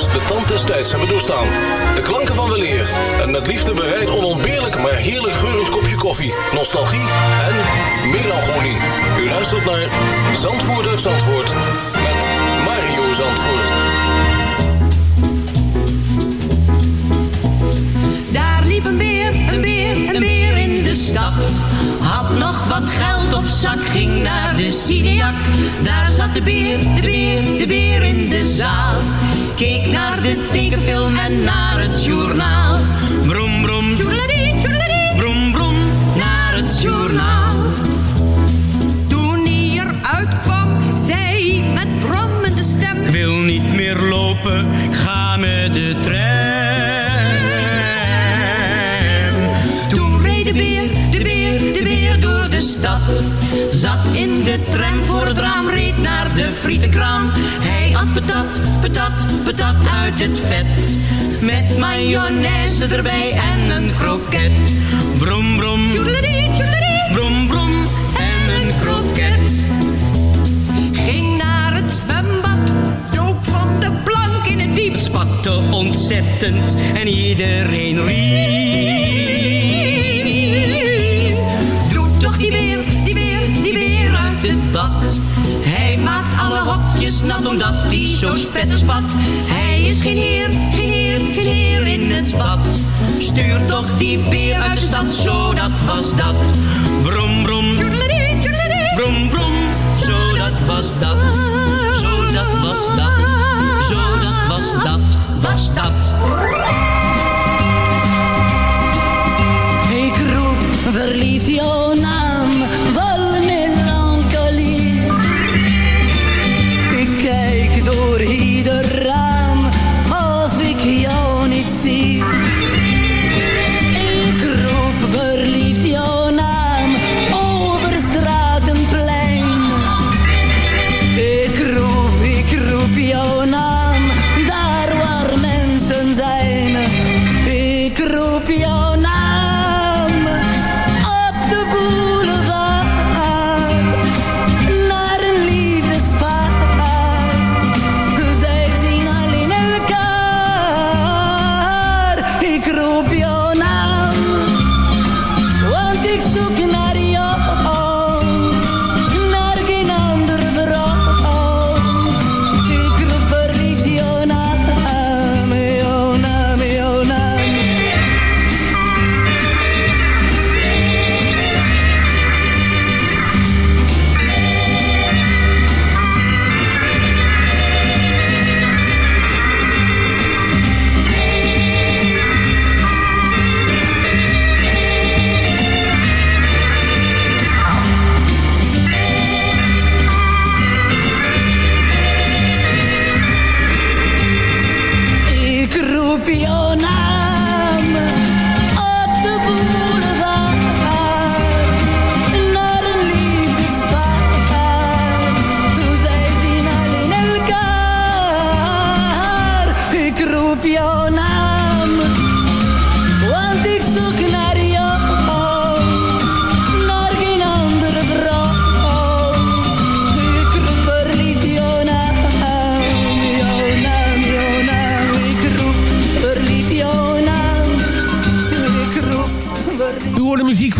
de tand des tijds hebben doorstaan. De klanken van weleer en met liefde bereid onontbeerlijk maar heerlijk geurend kopje koffie, nostalgie en melancholie. U luistert naar Zandvoort uit Zandvoort met Mario Zandvoort. Daar liep een beer, een beer, een beer in de stad. Had nog wat geld op zak, ging naar de Cineac. Daar zat de beer, de beer, de beer in de zaal. Keek naar de tekenfilm en naar het journaal. Brom, brom. Brom, brom, naar het journaal. Toen hij eruit kwam, zei hij met brommende stem... Ik wil niet meer lopen, de tram voor het raam, reed naar de frietenkraam. Hij at patat, patat, patat uit het vet. Met mayonaise erbij en een kroket. Brom, brom, Joedeladee, joedeladee. brom, brom. En een kroket. Ging naar het zwembad, dook van de plank in het diep. Spatte ontzettend en iedereen riep. Hokjes nat omdat hij zo spetter spat. Hij is geen heer, geen heer, geen heer in het bad. Stuur toch die beer uit de stad, zo dat was dat. Brom, brom, brom, brom. Zo dat was dat, zo dat was dat, zo dat was dat, was dat. Ik roep verliefd jouw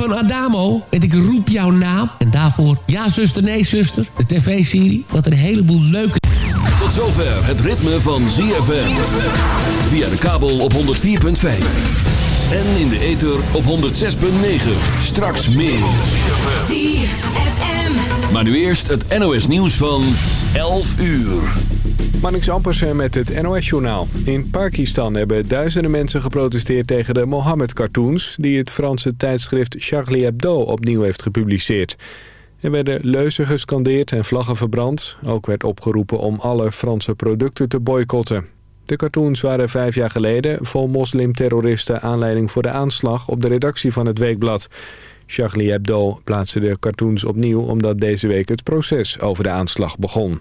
van Adamo. En ik roep jouw naam. En daarvoor Ja zuster, nee zuster. De tv-serie. Wat een heleboel leuke... Tot zover het ritme van ZFM. Via de kabel op 104.5. En in de ether op 106.9. Straks meer. Maar nu eerst het NOS nieuws van 11 uur. Marnix Ampersen met het NOS-journaal. In Pakistan hebben duizenden mensen geprotesteerd tegen de Mohammed-cartoons... die het Franse tijdschrift Charlie Hebdo opnieuw heeft gepubliceerd. Er werden leuzen gescandeerd en vlaggen verbrand. Ook werd opgeroepen om alle Franse producten te boycotten. De cartoons waren vijf jaar geleden vol moslimterroristen aanleiding voor de aanslag op de redactie van het weekblad. Charlie Hebdo plaatste de cartoons opnieuw omdat deze week het proces over de aanslag begon.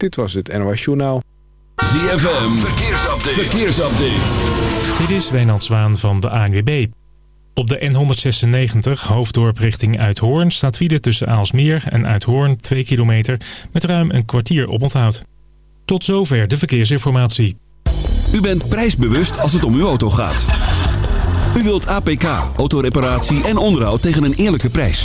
Dit was het NOS Journaal. ZFM. Verkeersupdate. Verkeersupdate. Dit is Wijnand Zwaan van de ANWB. Op de N196 hoofddorp richting Uithoorn staat file tussen Aalsmeer en Uithoorn 2 kilometer met ruim een kwartier op onthoud. Tot zover de verkeersinformatie. U bent prijsbewust als het om uw auto gaat. U wilt APK, autoreparatie en onderhoud tegen een eerlijke prijs.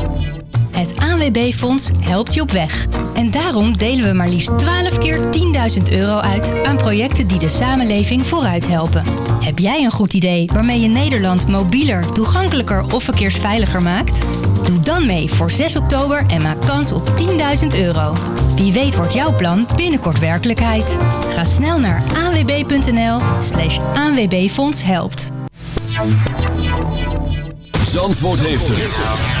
Het ANWB-fonds helpt je op weg. En daarom delen we maar liefst 12 keer 10.000 euro uit aan projecten die de samenleving vooruit helpen. Heb jij een goed idee waarmee je Nederland mobieler, toegankelijker of verkeersveiliger maakt? Doe dan mee voor 6 oktober en maak kans op 10.000 euro. Wie weet wordt jouw plan binnenkort werkelijkheid. Ga snel naar anwb.nl slash ANWB-fonds helpt. Zandvoort heeft het.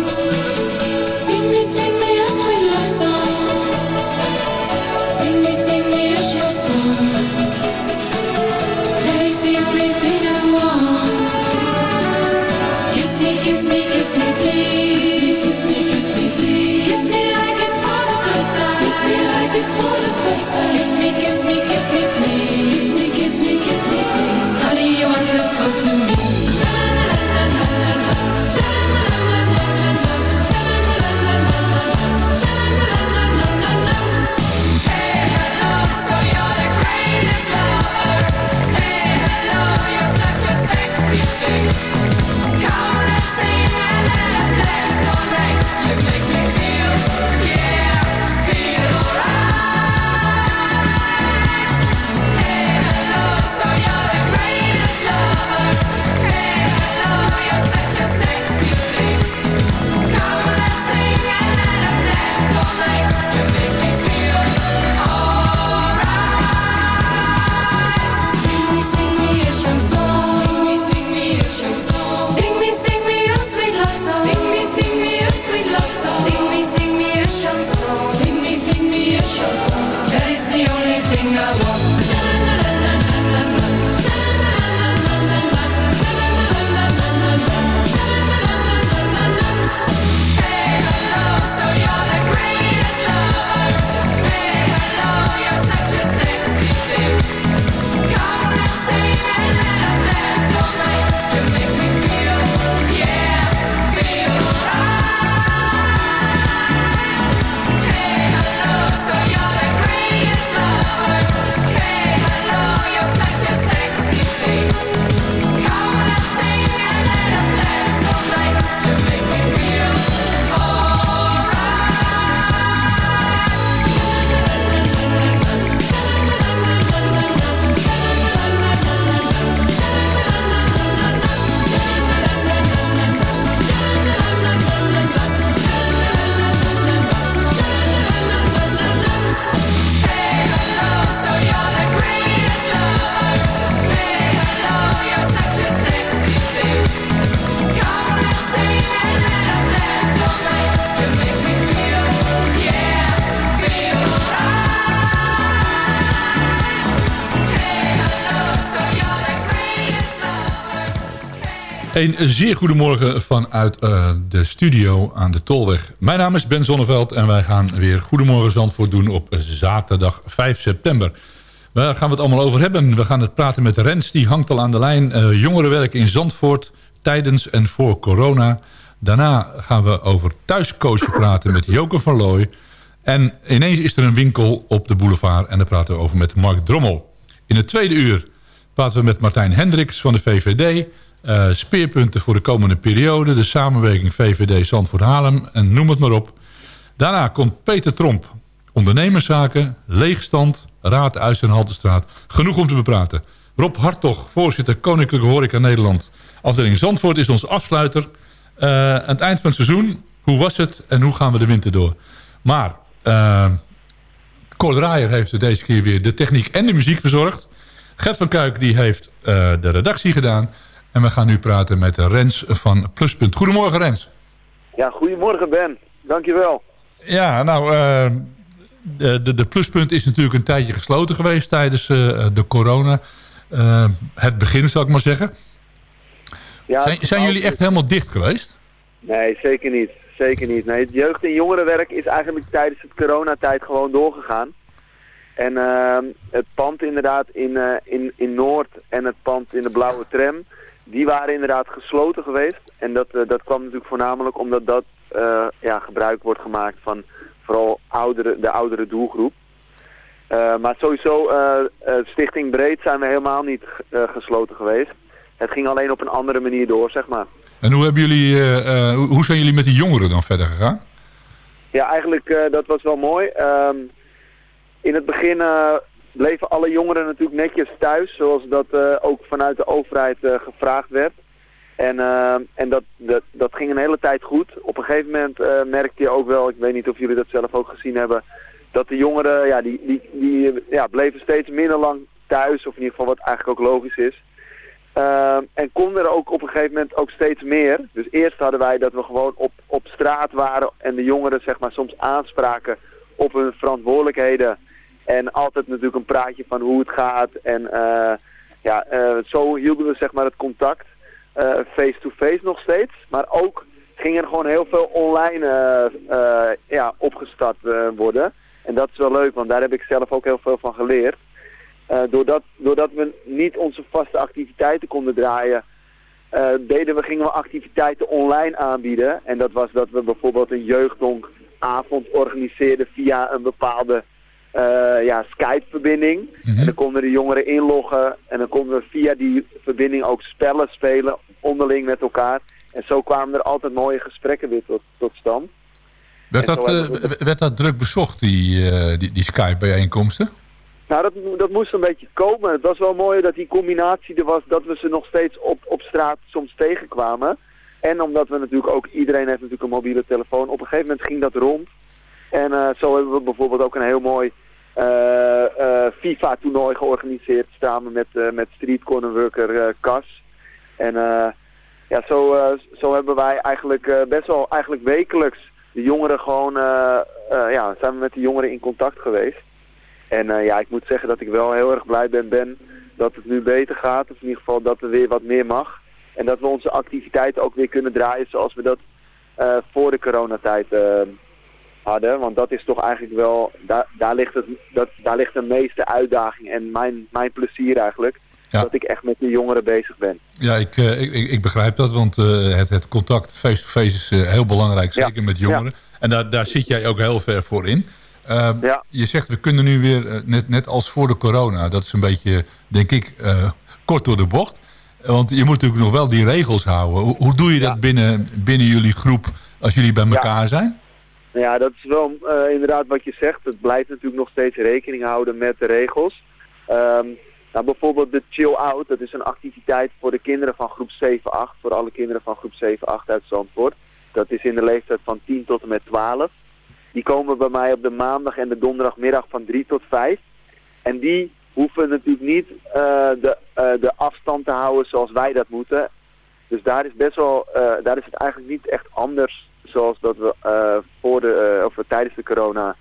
Een zeer goedemorgen vanuit eh, de studio aan de Tolweg. Mijn naam is Ben Zonneveld en wij gaan weer Goedemorgen Zandvoort doen op zaterdag 5 september. Waar gaan we het allemaal over hebben? We gaan het praten met Rens, die hangt al aan de lijn. Uh, jongerenwerk in Zandvoort tijdens en voor corona. Daarna gaan we over thuiscoachen praten met Joke van Looy. En ineens is er een winkel op de boulevard en daar praten we over met Mark Drommel. In het tweede uur praten we met Martijn Hendricks van de VVD... Uh, speerpunten voor de komende periode. De samenwerking VVD Zandvoort Haarlem en noem het maar op. Daarna komt Peter Tromp. Ondernemerszaken, leegstand, Raad Uis en Haltestraat. Genoeg om te bepraten. Rob Hartog, voorzitter Koninklijke Horeca Nederland. Afdeling Zandvoort is ons afsluiter. Uh, aan het eind van het seizoen, hoe was het en hoe gaan we de winter door? Maar uh, Cor Draaier heeft deze keer weer de techniek en de muziek verzorgd. Gert van Kuik die heeft de redactie gedaan. En we gaan nu praten met Rens van Pluspunt. Goedemorgen Rens. Ja, goedemorgen Ben. Dankjewel. Ja, nou, uh, de, de, de, Pluspunt is natuurlijk een tijdje gesloten geweest tijdens uh, de corona. Uh, het begin, zal ik maar zeggen. Ja, zijn zijn jullie echt helemaal dicht geweest? Nee, zeker niet. Zeker niet. Nee, het jeugd- en jongerenwerk is eigenlijk tijdens het coronatijd gewoon doorgegaan. En het pand inderdaad in, in, in Noord en het pand in de Blauwe Tram die waren inderdaad gesloten geweest. En dat, uh, dat kwam natuurlijk voornamelijk omdat dat uh, ja, gebruik wordt gemaakt van vooral oudere, de oudere doelgroep. Uh, maar sowieso, Stichting Breed zijn we helemaal niet gesloten geweest. Het ging alleen op een andere manier door, zeg maar. En hoe, hebben jullie, hoe zijn jullie met die jongeren dan verder gegaan? Ja, eigenlijk dat was wel mooi. Um, in het begin bleven alle jongeren natuurlijk netjes thuis, zoals dat uh, ook vanuit de overheid uh, gevraagd werd. En, uh, en dat, dat, dat ging een hele tijd goed. Op een gegeven moment merkte je ook wel, ik weet niet of jullie dat zelf ook gezien hebben, dat de jongeren, ja, die, die, die ja, bleven steeds minder lang thuis, of in ieder geval wat eigenlijk ook logisch is. en konden er ook op een gegeven moment ook steeds meer. Dus eerst hadden wij dat we gewoon op, op straat waren en de jongeren zeg maar soms aanspraken op hun verantwoordelijkheden en altijd natuurlijk een praatje van hoe het gaat. En uh, ja, uh, zo hielden we zeg maar het contact. Face-to-face -face nog steeds. Maar ook ging er gewoon heel veel online ja, opgestart worden. En dat is wel leuk, want daar heb ik zelf ook heel veel van geleerd. doordat, doordat we niet onze vaste activiteiten konden draaien... deden we, gingen we activiteiten online aanbieden. En dat was dat we bijvoorbeeld een jeugddonkavond organiseerden via een bepaalde uh, ja, Skype-verbinding. Mhm. En dan konden de jongeren inloggen. En dan konden we via die verbinding ook spellen spelen onderling met elkaar. En zo kwamen er altijd mooie gesprekken weer tot, tot stand. Werd dat, uh, werd dat druk bezocht, die, uh, die, die Skype-bijeenkomsten? Nou, dat, dat moest een beetje komen. Het was wel mooi dat die combinatie er was dat we ze nog steeds op, op straat soms tegenkwamen. En omdat we natuurlijk ook, iedereen heeft natuurlijk een mobiele telefoon. Op een gegeven moment ging dat rond. En uh, zo hebben we bijvoorbeeld ook een heel mooi uh, uh, FIFA-toernooi georganiseerd samen met, met street Cas. En ja, zo, zo hebben wij eigenlijk best wel eigenlijk wekelijks de jongeren gewoon, ja, zijn we met de jongeren in contact geweest. En ja, ik moet zeggen dat ik wel heel erg blij ben, ben dat het nu beter gaat. Of in ieder geval dat er weer wat meer mag. En dat we onze activiteiten ook weer kunnen draaien zoals we dat voor de coronatijd hadden. Want dat is toch eigenlijk wel, daar, daar, ligt, het, dat, daar ligt de meeste uitdaging en mijn, mijn plezier eigenlijk. Ja. Dat ik echt met de jongeren bezig ben. Ja, ik, uh, ik, ik begrijp dat, want uh, het, het contact face-to-face is uh, heel belangrijk, zeker ja. met jongeren. Ja. En daar, daar zit jij ook heel ver voor in. Je zegt, we kunnen nu weer, net, net als voor de corona, dat is een beetje, denk ik, kort door de bocht. Want je moet natuurlijk nog wel die regels houden. Hoe, hoe doe je dat binnen, binnen jullie groep als jullie bij elkaar zijn? Ja, dat is wel uh, inderdaad wat je zegt. Het blijft natuurlijk nog steeds rekening houden met de regels. Um, nou, bijvoorbeeld de Chill Out, dat is een activiteit voor de kinderen van groep 7-8, voor alle kinderen van groep 7-8 uit Zandvoort. Dat is in de leeftijd van 10 tot en met 12. Die komen bij mij op de maandag en de donderdagmiddag van 3 tot 5. En die hoeven natuurlijk niet uh, de, uh, de afstand te houden zoals wij dat moeten. Dus daar is best wel, daar is het eigenlijk niet echt anders zoals dat we uh, voor de, uh, of tijdens de corona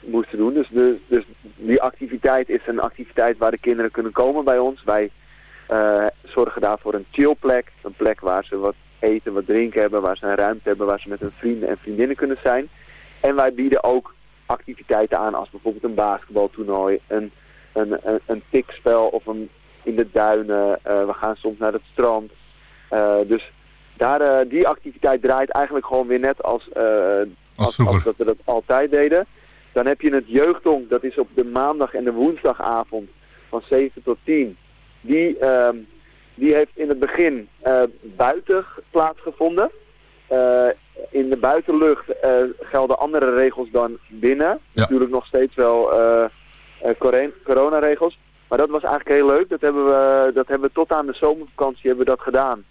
moesten doen. Dus, dus die activiteit is een activiteit waar de kinderen kunnen komen bij ons. Wij eh, zorgen daar voor een chillplek. Een plek waar ze wat eten, wat drinken hebben, waar ze een ruimte hebben, waar ze met hun vrienden en vriendinnen kunnen zijn. En wij bieden ook activiteiten aan als bijvoorbeeld een basketbaltoernooi, een, een, een, een tikspel of een in de duinen. Eh, we gaan soms naar het strand. Eh, dus daar, eh, die activiteit draait eigenlijk gewoon weer net als, eh, als, als dat we dat altijd deden. Dan heb je het jeugdhonk, dat is op de maandag en de woensdagavond van 7 tot 10. Die, ehm, die heeft in het begin eh, buiten plaatsgevonden. Eh, in de buitenlucht gelden andere regels dan binnen. Natuurlijk nog steeds wel corona- coronaregels. Maar dat was eigenlijk heel leuk. Dat hebben we, dat hebben we tot aan de zomervakantie hebben we dat gedaan.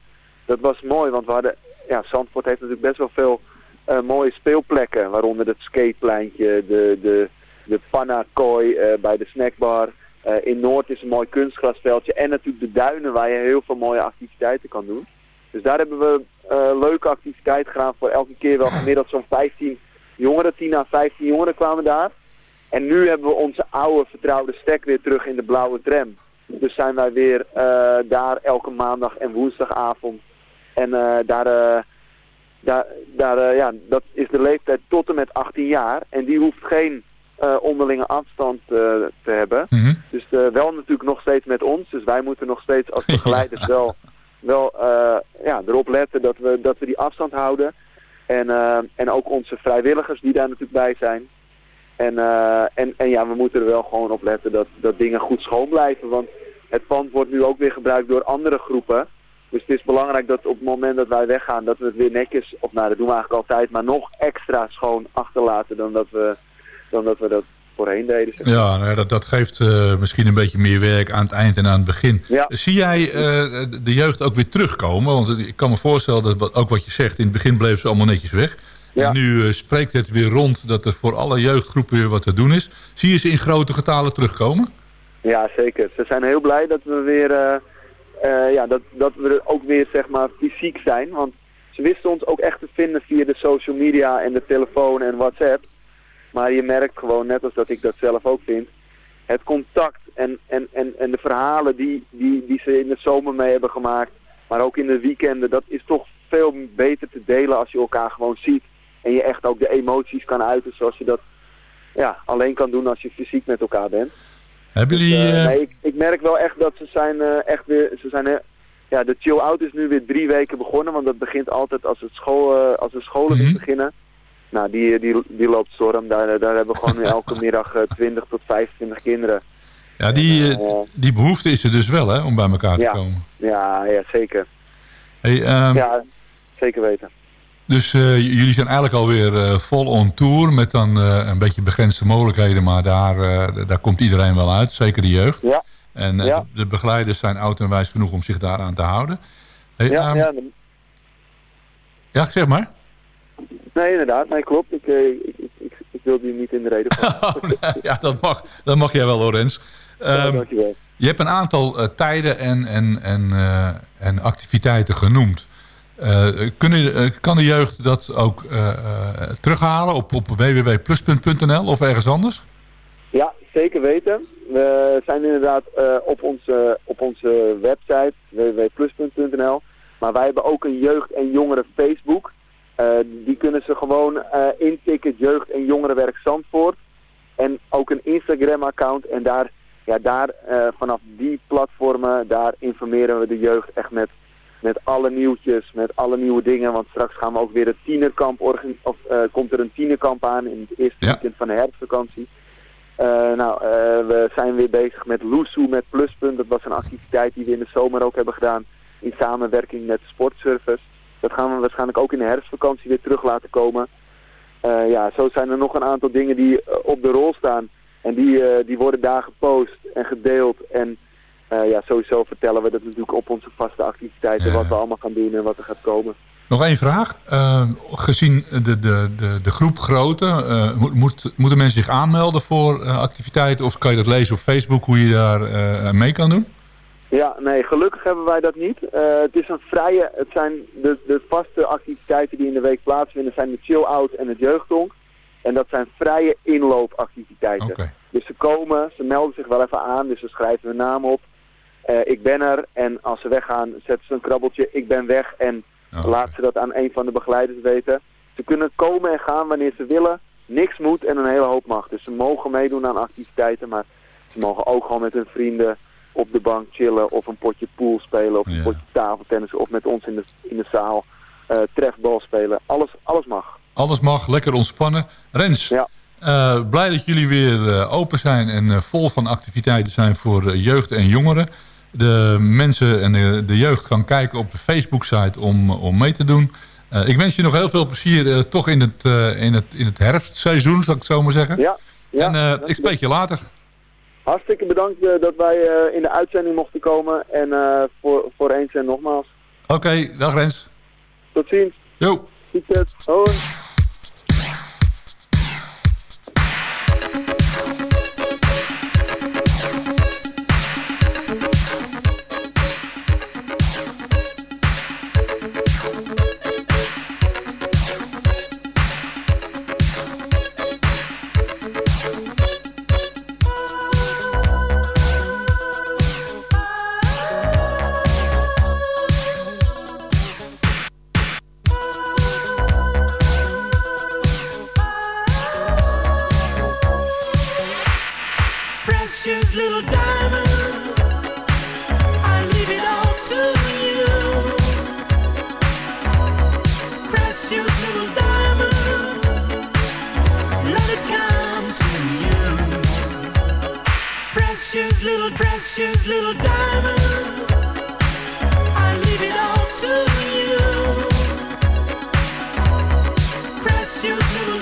Dat was mooi, want we hadden, ja, Zandvoort heeft natuurlijk best wel veel eh, mooie speelplekken. Waaronder het skatepleintje, de, de, de panna-kooi eh, bij de snackbar. Eh, in Noord is een mooi kunstgrasveldje. En natuurlijk de duinen waar je heel veel mooie activiteiten kan doen. Dus daar hebben we leuke activiteiten gedaan voor elke keer wel gemiddeld zo'n 15 jongeren. 10 à 15 jongeren kwamen daar. En nu hebben we onze oude vertrouwde stek weer terug in de blauwe tram. Dus zijn wij weer daar elke maandag en woensdagavond. En eh, daar, eh, daar, daar eh, ja, dat is de leeftijd tot en met 18 jaar. En die hoeft geen onderlinge afstand te hebben. Dus eh, wel natuurlijk nog steeds met ons. Dus wij moeten nog steeds als begeleiders wel, wel ja, erop letten dat we, dat we die afstand houden. En, en ook onze vrijwilligers die daar natuurlijk bij zijn. En, en, en ja, we moeten er wel gewoon op letten dat, dat dingen goed schoon blijven. Want het pand wordt nu ook weer gebruikt door andere groepen. Dus het is belangrijk dat op het moment dat wij weggaan, dat we het weer netjes, of nou dat doen we eigenlijk altijd, maar nog extra schoon achterlaten dan dat we, dan dat, we dat voorheen deden. zeg. Ja, nou ja, dat, dat geeft eh, misschien een beetje meer werk aan het eind en aan het begin. Zie jij eh, de jeugd ook weer terugkomen? Want ik kan me voorstellen dat wat, ook wat je zegt, in het begin bleven ze allemaal netjes weg. En nu eh, spreekt het weer rond dat er voor alle jeugdgroepen weer wat te doen is. Zie je ze in grote getalen terugkomen? Ja, zeker. Ze zijn heel blij dat we weer, eh, ja, dat, dat we er ook weer zeg maar fysiek zijn. Want ze wisten ons ook echt te vinden via de social media en de telefoon en WhatsApp. Maar je merkt gewoon, net als dat ik dat zelf ook vind, het contact en, en, en, en de verhalen die, die, die ze in de zomer mee hebben gemaakt, maar ook in de weekenden, dat is toch veel beter te delen als je elkaar gewoon ziet. En je echt ook de emoties kan uiten zoals je dat ja, alleen kan doen als je fysiek met elkaar bent. Hebben jullie... Eh, eh, nee, ik, ik merk wel echt dat ze zijn eh, echt weer, ze zijn, ja, de chill out is nu weer drie weken begonnen, want dat begint altijd als, het school, als de scholen weer beginnen. Nou, die, die, die loopt storm. Daar, daar hebben we gewoon elke middag eh, 20 tot 25 kinderen. ja, die, die behoefte is er dus wel, hè, om bij elkaar te komen. ja, ja, zeker. Hey, ehm, ja, zeker weten. Dus eh, jullie zijn eigenlijk alweer eh vol on tour met dan eh, een beetje begrensde mogelijkheden, maar daar, daar komt iedereen wel uit, zeker de jeugd. Ja. En Ja. de, de begeleiders zijn oud en wijs genoeg om zich daaraan te houden. Hey, Ja, ehm, ja, ja, zeg maar. nee, inderdaad. Nee, klopt. Ik, ik, ik, ik, wilde je niet in de reden vallen. ja, dat mag, dat mag jij wel, Lorenz. Ehm, dankjewel. je hebt een aantal tijden en, en, en, en activiteiten genoemd. Eh, kunnen, eh, kan de jeugd dat ook eh, terughalen op, op www.pluspunt.nl of ergens anders? Ja, zeker weten. We zijn inderdaad op, onze, op onze website www.plus.nl. Maar wij hebben ook een jeugd- en jongeren Facebook. Die kunnen ze gewoon eh, intikken, jeugd- en jongerenwerk Zandvoort. En ook een Instagram-account. En daar, ja, daar vanaf die platformen, daar informeren we de jeugd echt met, met alle nieuwtjes, met alle nieuwe dingen. Want straks gaan we ook weer het tienerkamp, organ- of eh, komt er een tienerkamp aan in het eerste weekend van de herfstvakantie. Eh, nou, eh, we zijn weer bezig met Loesoe met Pluspunt. Dat was een activiteit die we in de zomer ook hebben gedaan in samenwerking met Sportservice. Dat gaan we waarschijnlijk ook in de herfstvakantie weer terug laten komen. Ja, zo zijn er nog een aantal dingen die op de rol staan. En die, die worden daar gepost en gedeeld. En eh, ja, sowieso vertellen we dat natuurlijk op onze vaste activiteiten. Wat we allemaal gaan doen en wat er gaat komen. Nog één vraag. Eh, gezien de, de, de, de groep grootte, eh, moet, moet, moeten mensen zich aanmelden voor activiteiten? Of kan je dat lezen op Facebook hoe je daar mee kan doen? Ja, nee, gelukkig hebben wij dat niet. Het is een vrije, het zijn de, de vaste activiteiten die in de week plaatsvinden, zijn de chill out en het jeugdhonk. En dat zijn vrije inloopactiviteiten. Dus ze komen, ze melden zich wel even aan, dus ze schrijven hun naam op. eh, ik ben er. En als ze weggaan, zetten ze een krabbeltje, ik ben weg. En laat ze dat aan een van de begeleiders weten. Ze kunnen komen en gaan wanneer ze willen. Niks moet en een hele hoop mag. Dus ze mogen meedoen aan activiteiten, maar ze mogen ook gewoon met hun vrienden op de bank chillen of een potje pool spelen of een potje tafeltennis of met ons in de, in de zaal eh, trefbal spelen. Alles, alles mag. Alles mag, lekker ontspannen. Rens, eh, blij dat jullie weer open zijn en vol van activiteiten zijn voor jeugd en jongeren. De mensen en de, de jeugd kan kijken op de Facebook-site om, om mee te doen. Eh, ik wens je nog heel veel plezier eh, toch in het, eh, in, het, in het herfstseizoen, zal ik het zo maar zeggen. Ja, ja, en ik spreek je later. Hartstikke bedankt dat wij in de uitzending mochten komen. En voor, voor eens en nogmaals. Oké, dag Rens. Tot ziens. Jo. Succes. Hoi. Precious little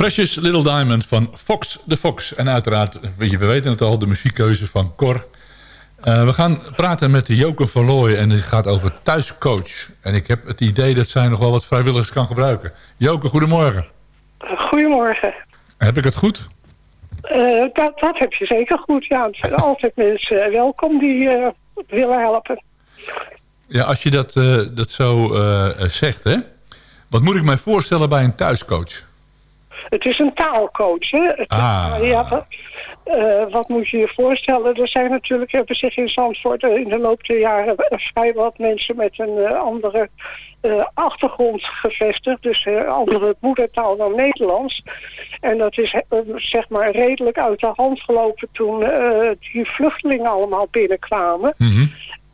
Precious Little Diamond van Fox the Fox. En uiteraard, we weten het al, de muziekkeuze van Cor. Eh, we gaan praten met Joke van Looy en het gaat over thuiscoach. En ik heb het idee dat zij nog wel wat vrijwilligers kan gebruiken. Joke, goedemorgen. Goedemorgen. Heb ik het goed? Eh, dat, dat heb je zeker goed. Ja, er zijn altijd mensen eh, welkom die willen helpen. Ja, als je dat, dat zo zegt, hè? Wat moet ik mij voorstellen bij een thuiscoach? Het is een taalcoach. Hè? Het, Ah. ja, wat, eh, wat moet je je voorstellen? Er zijn natuurlijk, hebben zich in Zandvoort eh, in de loop der jaren eh, vrij wat mensen met een andere achtergrond gevestigd. Dus eh, andere moedertaal dan Nederlands. En dat is zeg maar redelijk uit de hand gelopen toen die vluchtelingen allemaal binnenkwamen.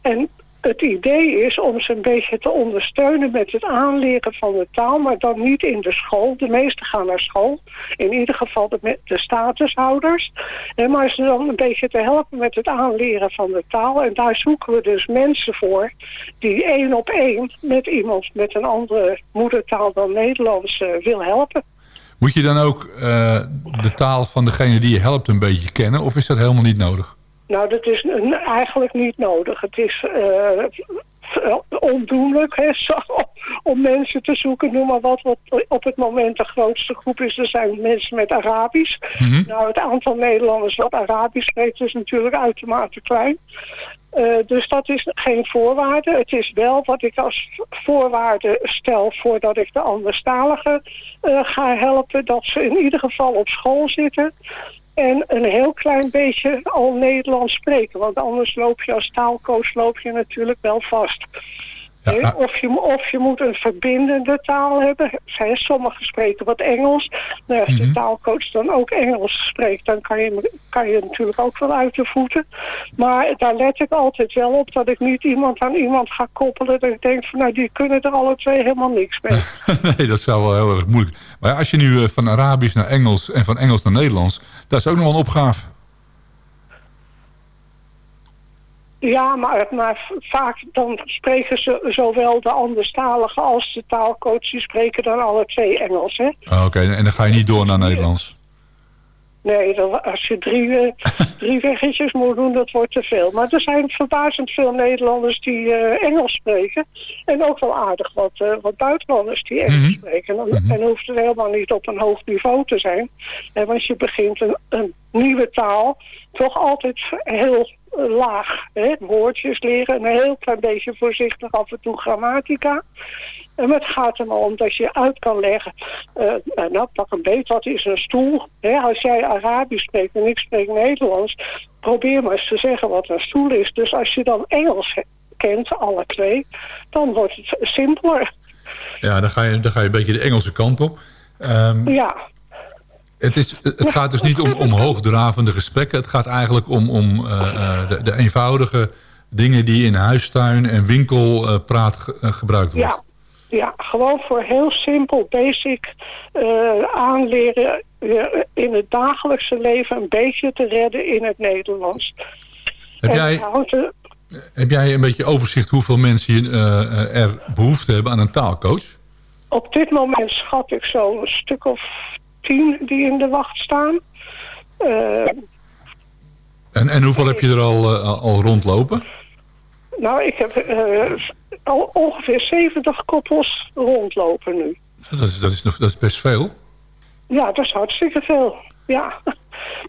En het idee is om ze een beetje te ondersteunen met het aanleren van de taal, maar dan niet in de school. De meesten gaan naar school, in ieder geval de, de statushouders. En maar ze dan een beetje te helpen met het aanleren van de taal. En daar zoeken we dus mensen voor die één op één met iemand met een andere moedertaal dan Nederlands eh, wil helpen. Moet je dan ook eh, de taal van degene die je helpt een beetje kennen? Of is dat helemaal niet nodig? Nou, dat is eigenlijk niet nodig. Het is eh, ondoenlijk hè, zo, om mensen te zoeken. Noem maar wat, wat op het moment de grootste groep is. Er zijn mensen met Arabisch. Nou, het aantal Nederlanders dat Arabisch spreekt is natuurlijk uitermate klein. Eh, dus dat is geen voorwaarde. Het is wel wat ik als voorwaarde stel voordat ik de anderstaligen eh, ga helpen. Dat ze in ieder geval op school zitten. En een heel klein beetje al Nederlands spreken. Want anders loop je als taalcoach loop je natuurlijk wel vast. Hè? Of, je, of je moet een verbindende taal hebben. Hè, Sommigen spreken wat Engels. Nou, als de taalcoach dan ook Engels spreekt, dan kan je, kan je natuurlijk ook wel uit de voeten. Maar daar let ik altijd wel op dat ik niet iemand aan iemand ga koppelen. Dat ik denk van nou, die kunnen er alle twee helemaal niks mee. nee, dat zou wel heel erg moeilijk. Maar als je nu eh, van Arabisch naar Engels en van Engels naar Nederlands... dat is ook nog wel een opgave. Ja, maar, maar v- vaak dan spreken ze zowel de anderstaligen als de taalcoach, die spreken dan alle twee Engels. Hè? Ah, Oké, en dan ga je niet door naar Nederlands. Nee, dan, als je drie, eh, drie weggetjes moet doen, dat wordt te veel. Maar er zijn verbazend veel Nederlanders die eh, Engels spreken. En ook wel aardig wat, eh, wat buitenlanders die Engels spreken. En, en hoeft het helemaal niet op een hoog niveau te zijn. Eh, want je begint een, een nieuwe taal toch altijd heel eh, laag. Hè? Woordjes leren, een heel klein beetje voorzichtig af en toe grammatica. En het gaat er maar om dat je uit kan leggen. eh, nou, nou, pak een beet, wat is een stoel? Hè, als jij Arabisch spreekt en ik spreek Nederlands, probeer maar eens te zeggen wat een stoel is. Dus als je dan Engels kent, alle twee, dan wordt het simpeler. Ja, dan ga je, dan ga je een beetje de Engelse kant op. Ehm, Ja, het, is, het gaat dus niet om, om hoogdravende gesprekken. Het gaat eigenlijk om, om eh, eh, de, de eenvoudige dingen die in huistuin en winkelpraat ge- eh, gebruikt worden. ja. Ja, gewoon voor heel simpel, basic aanleren in het dagelijkse leven een beetje te redden in het Nederlands. Heb En jij, heb jij een beetje overzicht hoeveel mensen er behoefte hebben aan een taalcoach? Op dit moment schat ik zo'n stuk of tien die in de wacht staan. Eh, En, en hoeveel heb je er al, eh, al rondlopen? nou, ik heb eh, al ongeveer 70 koppels rondlopen nu. Dat is, dat is, nog- dat is best veel. Ja, dat is hartstikke veel. Ja.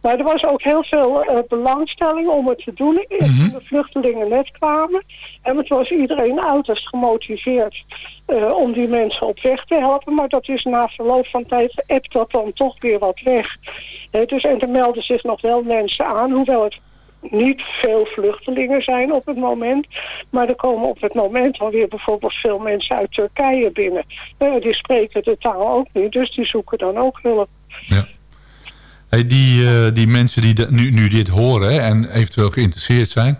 Maar er was ook heel veel eh, belangstelling om het te doen. Mhm. Toen de vluchtelingen net kwamen. En het was iedereen uiterst gemotiveerd eh, om die mensen op weg te helpen. Maar dat is na verloop van tijd, ebt dat dan toch weer wat weg. Dus, en er melden zich nog wel mensen aan, hoewel het niet veel vluchtelingen zijn op het moment. Maar er komen op het moment dan weer bijvoorbeeld veel mensen uit Turkije binnen. Eh, die spreken de taal ook niet, dus die zoeken dan ook hulp. Hey, die, eh, die mensen die de- nu, nu dit horen hè, en eventueel geïnteresseerd zijn...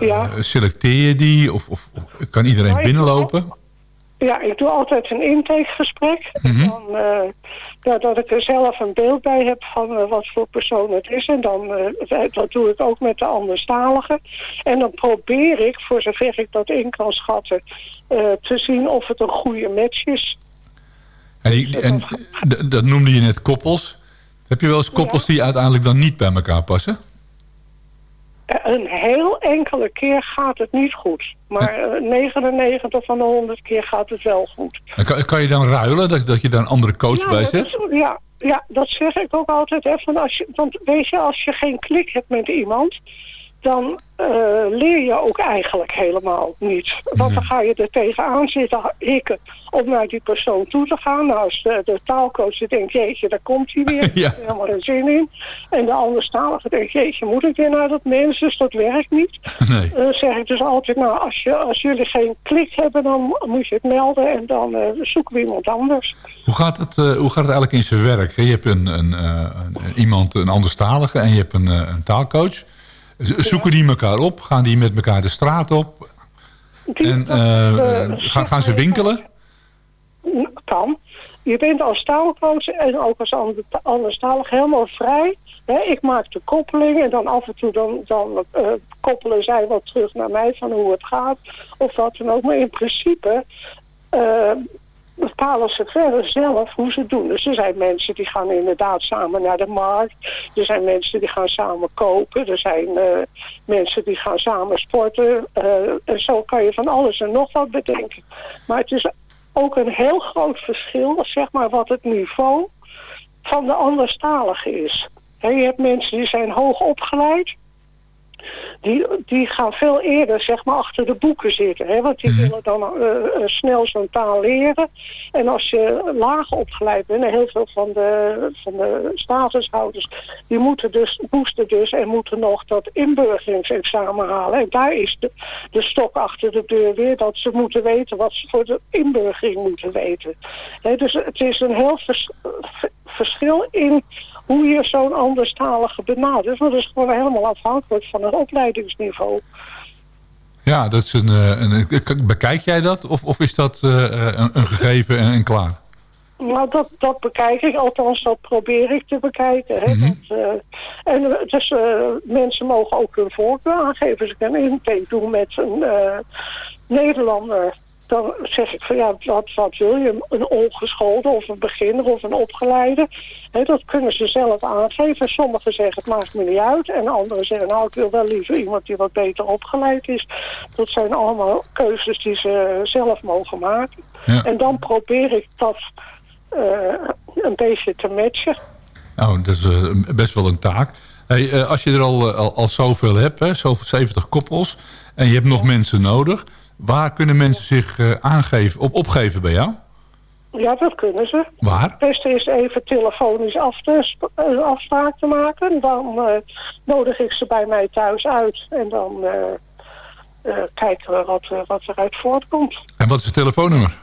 Ja. selecteer je die of, of, of kan iedereen binnenlopen? Ja, ik doe altijd een intakegesprek. Mhm. Dan, eh, ja, dat ik er zelf een beeld bij heb van wat voor persoon het is. En dan, dat doe ik ook met de anderstaligen. En dan probeer ik, voor zover ik dat in kan schatten, te zien of het een goede match is. En, die, en dat noemde je net koppels. Heb je wel eens koppels die uiteindelijk dan niet bij elkaar passen? Eh, Een heel enkele keer gaat het niet goed. Maar eh, 99 van de 100 keer gaat het wel goed. En kan, kan je dan ruilen, dat, dat je daar een andere coach bij zet? ja, ja, dat zeg ik ook altijd. Hè, van als je, want weet je, als je geen klik hebt met iemand... dan eh, leer je ook eigenlijk helemaal niet. Want dan ga je er tegenaan zitten hikken om naar die persoon toe te gaan. Nou, als de, de taalcoach denkt, jeetje, daar komt hij weer. Ja. Helemaal geen zin in. En de anderstalige denkt, jeetje, moet ik weer naar dat mens? Dus dat werkt niet. Nee. Dan zeg ik dus altijd, nou, als, je, als jullie geen klik hebben, dan moet je het melden en dan eh, zoeken we iemand anders. Hoe gaat, het, eh, hoe gaat het eigenlijk in zijn werk? Je hebt een, een, eh, een, iemand, een anderstalige en je hebt een, eh, een taalcoach. Zoeken die elkaar op? Gaan die met elkaar de straat op? En eh, eh, gaan, gaan ze winkelen? kan. Je bent als taalcoach en ook als ander- anderstalig helemaal vrij. Ik maak de koppeling en dan af en toe dan, dan eh, koppelen zij wat terug naar mij van hoe het gaat. Of wat dan ook. Maar in principe bepalen ze verder zelf hoe ze het doen. Dus er zijn mensen die gaan inderdaad samen naar de markt. Er zijn mensen die gaan samen kopen. Er zijn eh, mensen die gaan samen sporten. Eh, en zo kan je van alles en nog wat bedenken. Maar het is ook een heel groot verschil, zeg maar, wat het niveau van de anderstalige is. Je hebt mensen die zijn hoog opgeleid. Die, die gaan veel eerder zeg maar, achter de boeken zitten. Hè? Want die willen dan eh, eh, snel zo'n taal leren. En als je laag opgeleid bent, en heel veel van de, van de statushouders... die moeten dus, moesten dus en moeten nog dat inburgeringsexamen halen. En daar is de, de stok achter de deur weer... dat ze moeten weten wat ze voor de inburgering moeten weten. Hè, dus het is een heel vers- verschil in hoe je zo'n anderstalige benadert. Want dat is gewoon helemaal afhankelijk van het opleidingsniveau. Ja, dat is een, eh, een, bekijk jij dat? Of, of is dat eh, een, een gegeven en, en klaar? Nou, dat, dat bekijk ik. Althans, dat probeer ik te bekijken. Hè. dat, eh, en eh, dus eh, mensen mogen ook hun voorkeur aangeven. Ik een intake doe met een eh, Nederlander... dan zeg ik van ja, wat, wat wil je? Een ongeschoolde of een beginner of een opgeleide? Dat kunnen ze zelf aangeven. Sommigen zeggen het maakt me niet uit. En anderen zeggen nou, ik wil wel liever iemand die wat beter opgeleid is. Dat zijn allemaal keuzes die ze zelf mogen maken. En dan probeer ik dat eh, een beetje te matchen. Nou, dat is eh, best wel een taak. Hey, eh, als je er al, al, al zoveel hebt, hè, zoveel 70 koppels... en je hebt nog mensen nodig... waar kunnen mensen zich eh, aangeven, op, opgeven bij jou? Ja, dat kunnen ze. Waar? Het beste is even telefonisch af te, een afspraak te maken. Dan eh, nodig ik ze bij mij thuis uit. En dan eh, eh, kijken we wat, eh, wat eruit voortkomt. En wat is het telefoonnummer?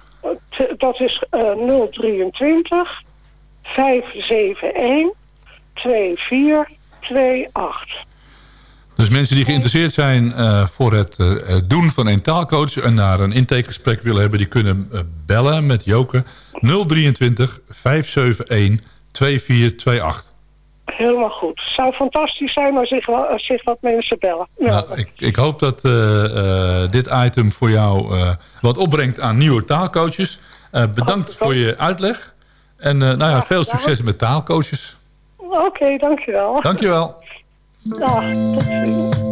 Dat is eh 023 571 2428. Dus mensen die geïnteresseerd zijn eh, voor het eh, het doen van een taalcoach... en naar een intakegesprek willen hebben... die kunnen eh, bellen met Joke 023 571 2428. Helemaal goed. Het zou fantastisch zijn als zich, als zich wat mensen bellen. Ja. Nou, ik, ik hoop dat dit item voor jou wat opbrengt aan nieuwe taalcoaches. Bedankt voor je uitleg. En nou ja, veel succes met taalcoaches. Oké, dankjewel. Dankjewel. Dag, tot ziens.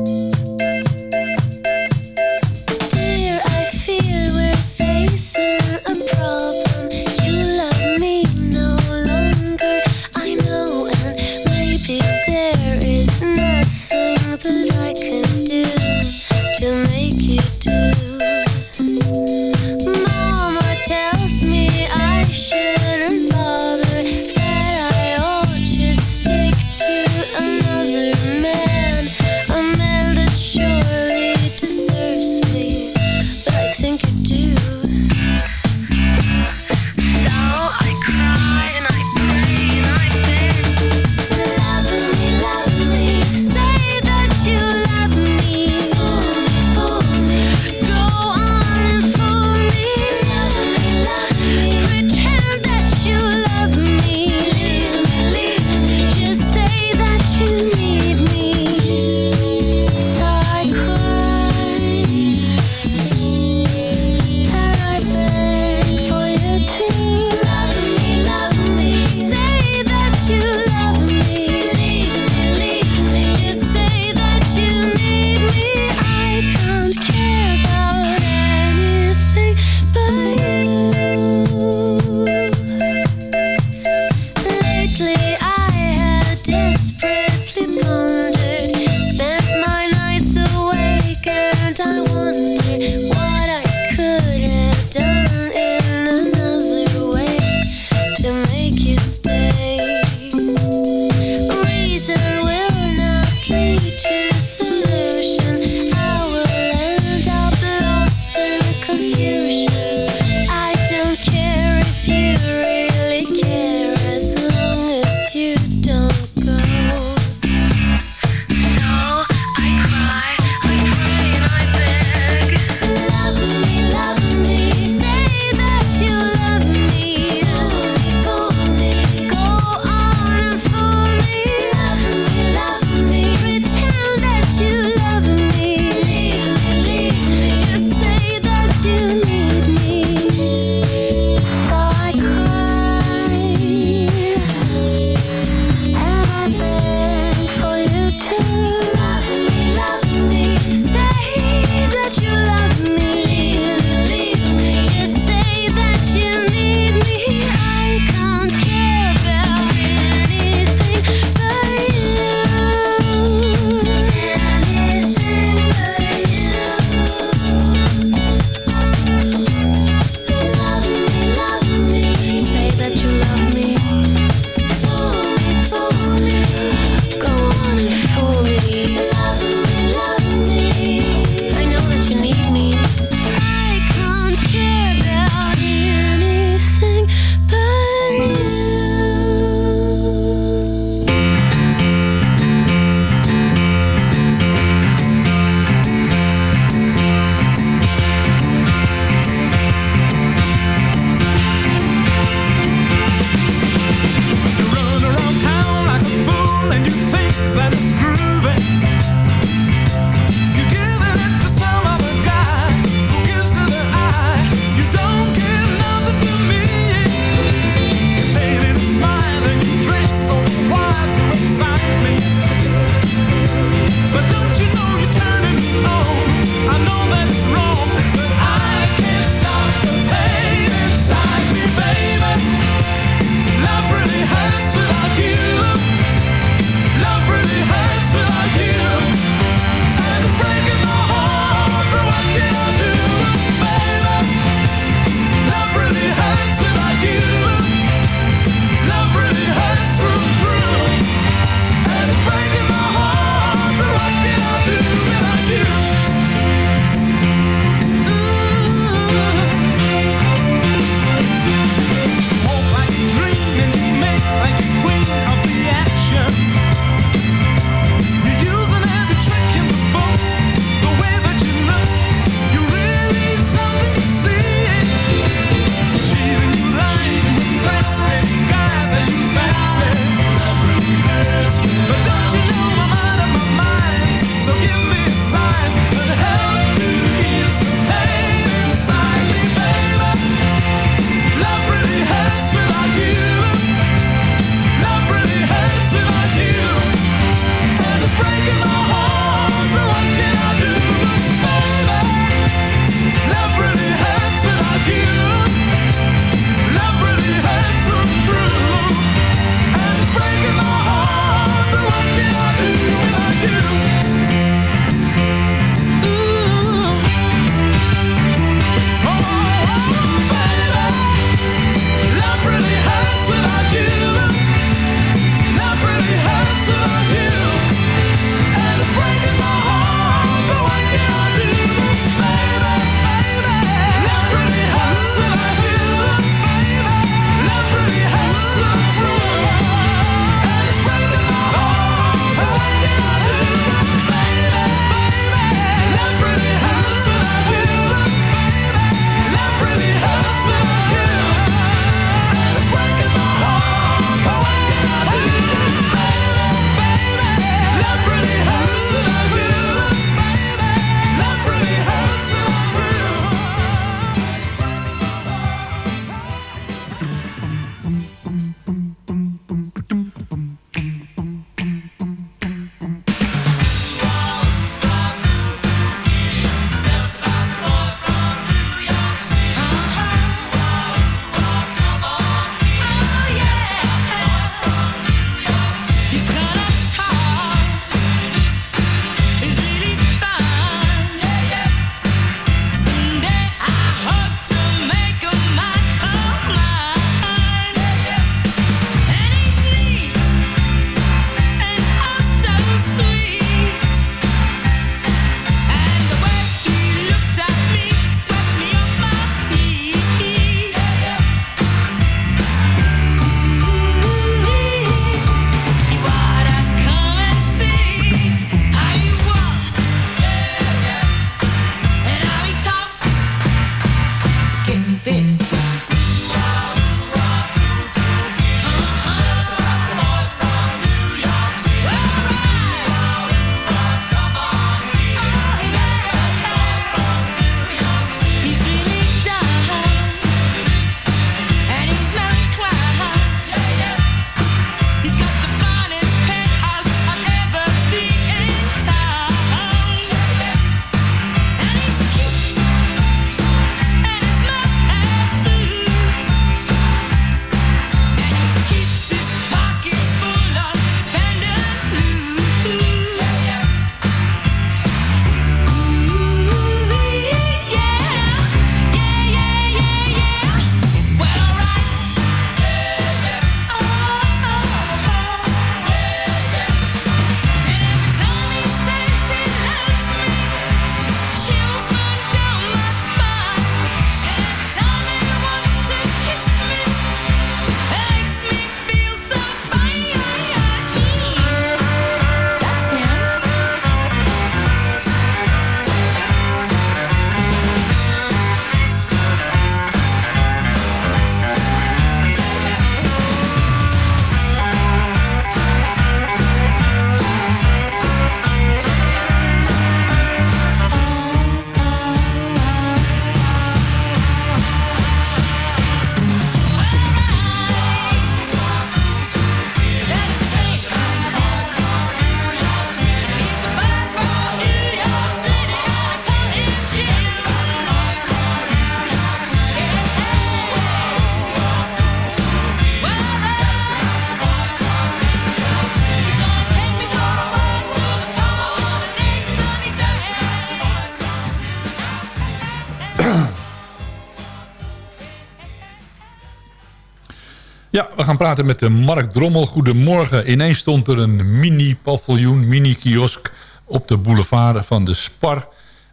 We gaan praten met de Mark Drommel. Goedemorgen. Ineens stond er een mini-paviljoen, mini-kiosk op de boulevard van de Spar.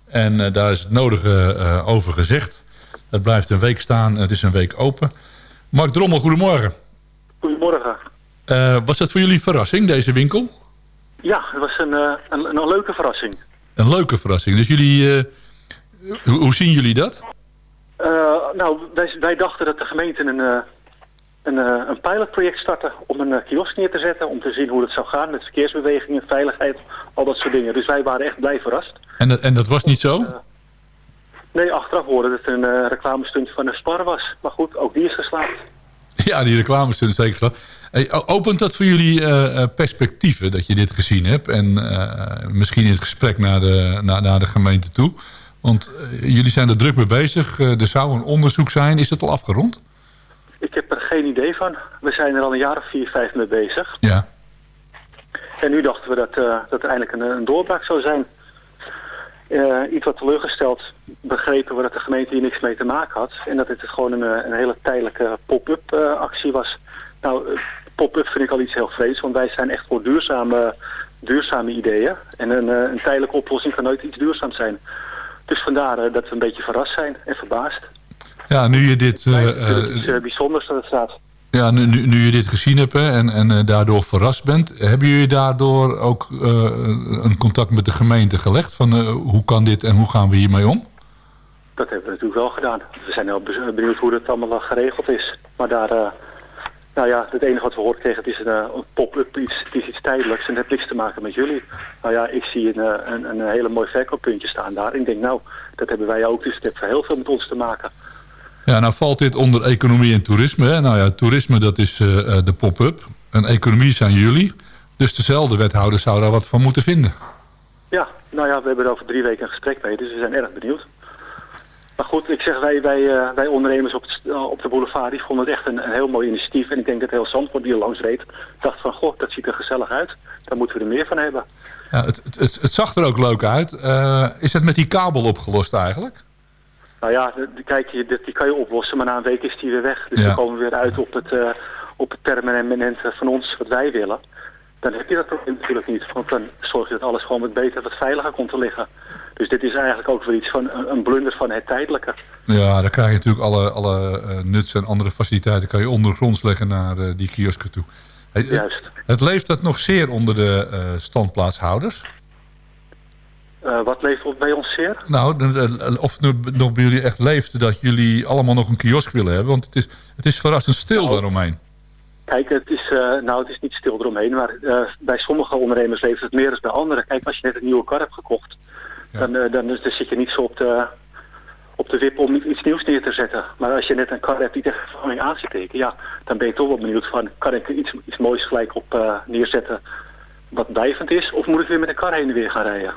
En eh, daar is het nodige eh, over gezegd. Het blijft een week staan, het is een week open. Mark Drommel, goedemorgen. Goedemorgen. Eh, was dat voor jullie verrassing, deze winkel? Ja, het was een, eh, een, een leuke verrassing. Een leuke verrassing. Dus jullie, eh, hoe, hoe zien jullie dat? Eh, nou, wij, wij dachten dat de gemeente een, eh, een, eh, een pilotproject startte om een eh, kiosk neer te zetten. Om te zien hoe het zou gaan met verkeersbewegingen, veiligheid, al dat soort dingen. Dus wij waren echt blij verrast. En, dat- en dat was niet zo? Nee, achteraf hoorde dat het een eh, reclamestunt van een spar was. Maar goed, ook die is geslaagd. Ja, die reclames zijn zeker. Hey, o- opent dat voor jullie eh, eh, perspectieven dat je dit gezien hebt? En eh, misschien in het gesprek naar de, naar, naar de gemeente toe? Want eh, jullie zijn er druk mee bezig. Eh, er zou een onderzoek zijn. Is dat al afgerond? Ik heb er geen idee van. We zijn er al een jaar of vier, vijf mee bezig. Ja. En nu dachten we dat, eh, dat er eindelijk een, een doorbraak zou zijn. Eh, iets wat teleurgesteld begrepen we dat de gemeente hier niks mee te maken had. En dat het gewoon een, eh, een hele tijdelijke pop-up actie was. Nou, pop-up vind ik al iets heel vrees, want wij zijn echt voor duurzame, duurzame ideeën. En een, een tijdelijke oplossing kan nooit iets duurzaams zijn. Dus vandaar dat we een beetje verrast zijn en verbaasd. Ja, nu je dit, eh, Het is eh, eh, bijzonders dat het staat. ja, nu, nu, nu je dit gezien hebt hè, en, en daardoor verrast bent... hebben jullie daardoor ook een contact met de gemeente gelegd? Van hoe kan dit en hoe gaan we hiermee om? Dat hebben we natuurlijk wel gedaan. We zijn heel be- benieuwd hoe dat allemaal geregeld is. Maar daar, nou ja, het enige wat we horen kregen, het is een, een pop-up, iets, het is iets tijdelijks en het heeft niks te maken met jullie. Nou ja, ik zie een, een, een hele mooi verkooppuntje staan daar. Ik denk, nou, dat hebben wij ook, dus het heeft heel veel met ons te maken. Ja, nou valt dit onder economie en toerisme. Hè? Nou ja, toerisme dat is eh, eh, de pop-up. En economie zijn jullie. Dus dezelfde wethouder zou daar wat van moeten vinden. Ja, nou ja, we hebben er over drie weken een gesprek mee, dus we zijn erg benieuwd. Maar goed, ik zeg, wij, wij, eh, wij ondernemers op, het, op de boulevard, die vonden het echt een, een heel mooi initiatief. En ik denk dat heel Zandvoort die er langs reed, dacht van, goh, dat ziet er gezellig uit. Daar moeten we er meer van hebben. Ja, het, het, het, het zag er ook leuk uit. Is het met die kabel opgelost eigenlijk? Nou ja, kijk, die kan je oplossen, maar na een week is die weer weg. Dus Ja. dan komen we weer uit op het, eh, op het permanente van ons, wat wij willen. Dan heb je dat probleem natuurlijk niet, want dan zorg je dat alles gewoon wat beter, wat veiliger komt te liggen. Dus dit is eigenlijk ook weer iets van een, blunder van het tijdelijke. Ja, dan krijg je natuurlijk alle, alle eh, nuts en andere faciliteiten... kan je ondergronds leggen naar eh, die kiosken toe. Juist. Het leeft dat nog zeer onder de eh, standplaatshouders. Eh, wat leeft op bij ons zeer? Nou, of het nu- nog bij jullie echt leeft dat jullie allemaal nog een kiosk willen hebben. Want het is, het is verrassend stil daaromheen. Kijk, het is, eh, nou, het is niet stil eromheen, maar eh, bij sommige ondernemers leeft het meer dan bij anderen. Kijk, als je net een nieuwe kar hebt gekocht, dan, dan, dan zit je niet zo op de, op de wip om iets nieuws neer te zetten. Maar als je net een kar hebt die tegen vervanging aan zit tekenen, ja, dan ben je toch wel benieuwd van, kan ik er iets, iets moois gelijk op neerzetten wat blijvend is, of moet ik weer met een kar heen en weer gaan rijden?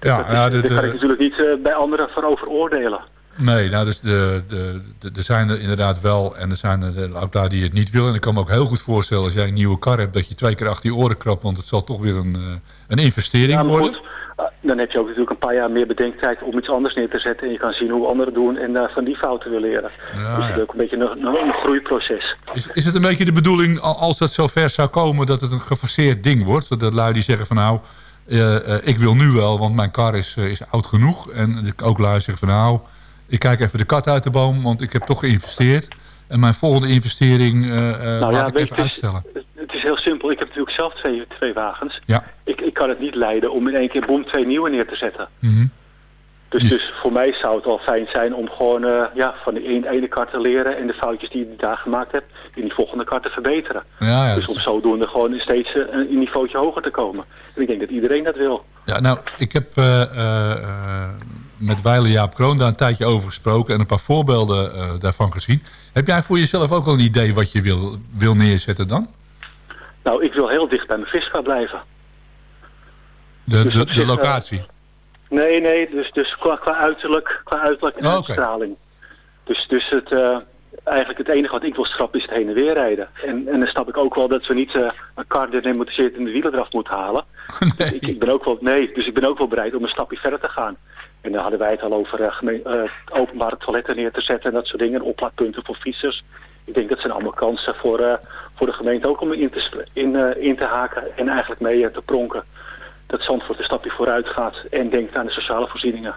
Ja, de, Daar kan ik de, natuurlijk niet eh, bij anderen voor over oordelen. nee, nou, dus de, de, de, er zijn er inderdaad wel en er zijn er ook daar die het niet willen. En ik kan me ook heel goed voorstellen als jij een nieuwe kar hebt... dat je twee keer achter je oren krabt, want het zal toch weer een, eh, een investering Ja, maar worden. goed, eh, dan heb je ook natuurlijk een paar jaar meer bedenktijd om iets anders neer te zetten. En je kan zien hoe anderen doen en eh, van die fouten weer leren. Ja, dus het is ook een beetje een, een, groeiproces. Is, is het een beetje de bedoeling, al- als dat zover zou komen... dat het een gefaseerd ding wordt? Dat lui die zeggen van nou, eh, eh, ik wil nu wel, want mijn kar is, eh, is oud genoeg. En ik ook lui zeggen van nou, ik kijk even de kat uit de boom... want ik heb toch geïnvesteerd. En mijn volgende investering eh, eh, nou ja, ik even je, uitstellen. het, het is heel simpel. Ik heb natuurlijk zelf twee, twee wagens. Ja. Ik, ik kan het niet leiden om in één keer boem twee nieuwe neer te zetten. Mhm. Dus, dus voor mij zou het wel fijn zijn om gewoon eh, ja, van de ene, ene kar te leren... en de foutjes die je daar gemaakt hebt in die volgende kar te verbeteren. Ja, ja, dus om zodoende gewoon steeds eh, een, een niveautje hoger te komen. En ik denk dat iedereen dat wil. Ja, nou, ik heb eh, met Weile Jaap Kroon daar een tijdje over gesproken... en een paar voorbeelden daarvan gezien. Heb jij voor jezelf ook al een idee wat je wil, wil neerzetten dan? Nou, ik wil heel dicht bij mijn visva blijven. De, Dus de, de locatie? Nee, nee, dus, dus qua, qua uiterlijk, qua uiterlijk en Oh, uitstraling. Dus, dus het, eh, eigenlijk het enige wat ik wil schrappen is het heen en weer rijden. En, en dan snap ik ook wel dat we niet eh, een kar demonteerd en de wielen eraf moeten halen. Dus ik, ik ben ook wel, nee, dus ik ben ook wel bereid om een stapje verder te gaan. En dan hadden wij het al over eh, gemeen- openbare toiletten neer te zetten en dat soort dingen. Oplaadpunten voor fietsers ik denk dat zijn allemaal kansen voor, voor de gemeente ook om in te, in, in te haken en eigenlijk mee te pronken. Dat Zandvoort een stapje vooruit gaat en denkt aan de sociale voorzieningen.